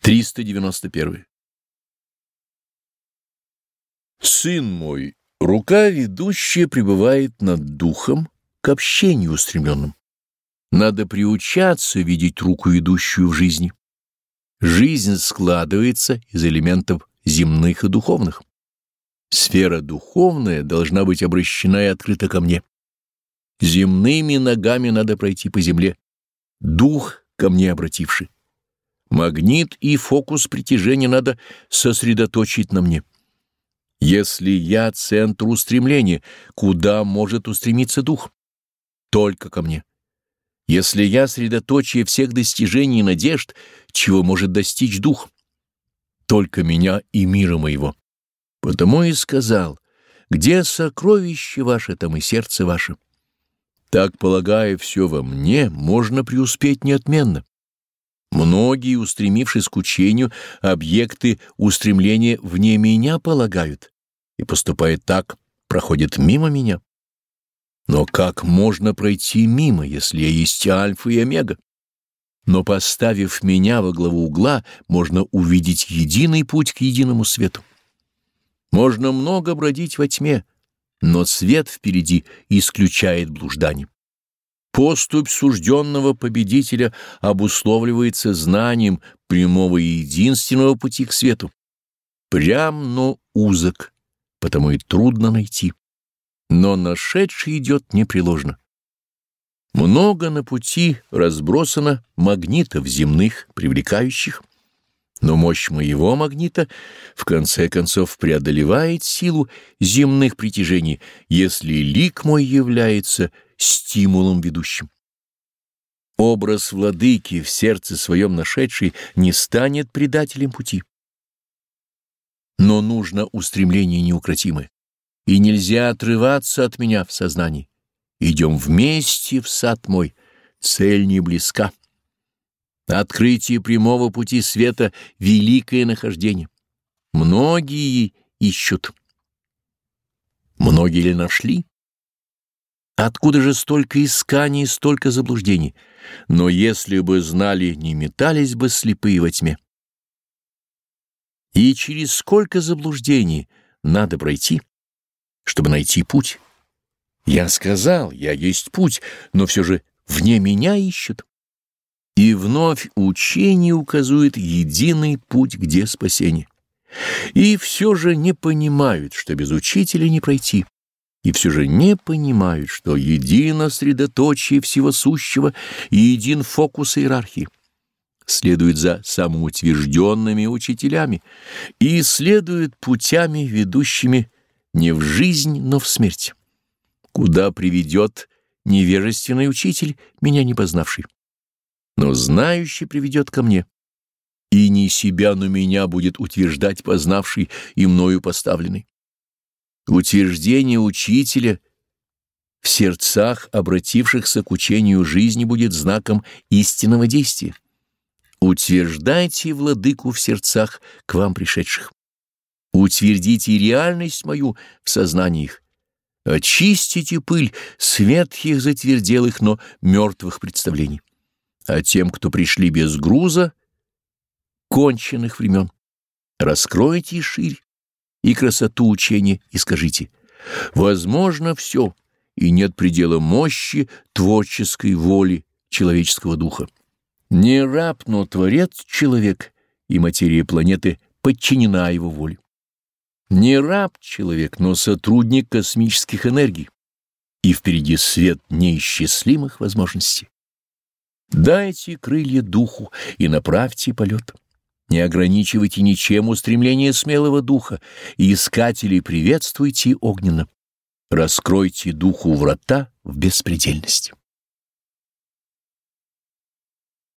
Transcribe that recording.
391. Сын мой, рука ведущая пребывает над духом к общению устремленным. Надо приучаться видеть руку ведущую в жизни. Жизнь складывается из элементов земных и духовных. Сфера духовная должна быть обращена и открыта ко мне. Земными ногами надо пройти по земле, дух ко мне обративший. Магнит и фокус притяжения надо сосредоточить на мне. Если я центр устремления, куда может устремиться дух? Только ко мне. Если я средоточие всех достижений и надежд, чего может достичь дух? Только меня и мира моего. Потому и сказал, где сокровище ваше, там и сердце ваше. Так, полагая все во мне, можно преуспеть неотменно. Многие, устремившись к учению, объекты устремления вне меня полагают, и, поступая так, проходят мимо меня. Но как можно пройти мимо, если я есть альфа и омега? Но поставив меня во главу угла, можно увидеть единый путь к единому свету. Можно много бродить во тьме, но свет впереди исключает блуждание. Поступь сужденного победителя обусловливается знанием прямого и единственного пути к свету. Прям, но узок, потому и трудно найти. Но нашедший идет непреложно. Много на пути разбросано магнитов земных, привлекающих, но мощь моего магнита в конце концов преодолевает силу земных притяжений, если лик мой является стимулом ведущим. Образ владыки в сердце своем нашедший не станет предателем пути. Но нужно устремление неукротимое, и нельзя отрываться от меня в сознании. Идем вместе в сад мой, цель не близка. Открытие прямого пути света — великое нахождение. Многие ищут. Многие ли нашли? Откуда же столько исканий и столько заблуждений? Но если бы знали, не метались бы слепые во тьме. И через сколько заблуждений надо пройти, чтобы найти путь? Я сказал, я есть путь, но все же вне меня ищут. И вновь учение указывает единый путь, где спасение. И все же не понимают, что без учителя не пройти и все же не понимают, что едино средоточие всего сущего и един фокус иерархии. Следует за самоутвержденными учителями и следует путями, ведущими не в жизнь, но в смерть. Куда приведет невежественный учитель, меня не познавший? Но знающий приведет ко мне. И не себя, но меня будет утверждать познавший и мною поставленный. Утверждение учителя в сердцах, обратившихся к учению жизни, будет знаком истинного действия. Утверждайте владыку в сердцах к вам пришедших. Утвердите реальность мою в сознании их. Очистите пыль светлых затверделых, но мертвых представлений. А тем, кто пришли без груза, конченных времен, раскройте ширь и красоту учения и скажите «Возможно все, и нет предела мощи творческой воли человеческого духа. Не раб, но творец человек, и материя планеты подчинена его воле. Не раб человек, но сотрудник космических энергий, и впереди свет неисчислимых возможностей. Дайте крылья духу и направьте полет. Не ограничивайте ничем устремление смелого духа, и искателей приветствуйте огненно. Раскройте духу врата в беспредельность.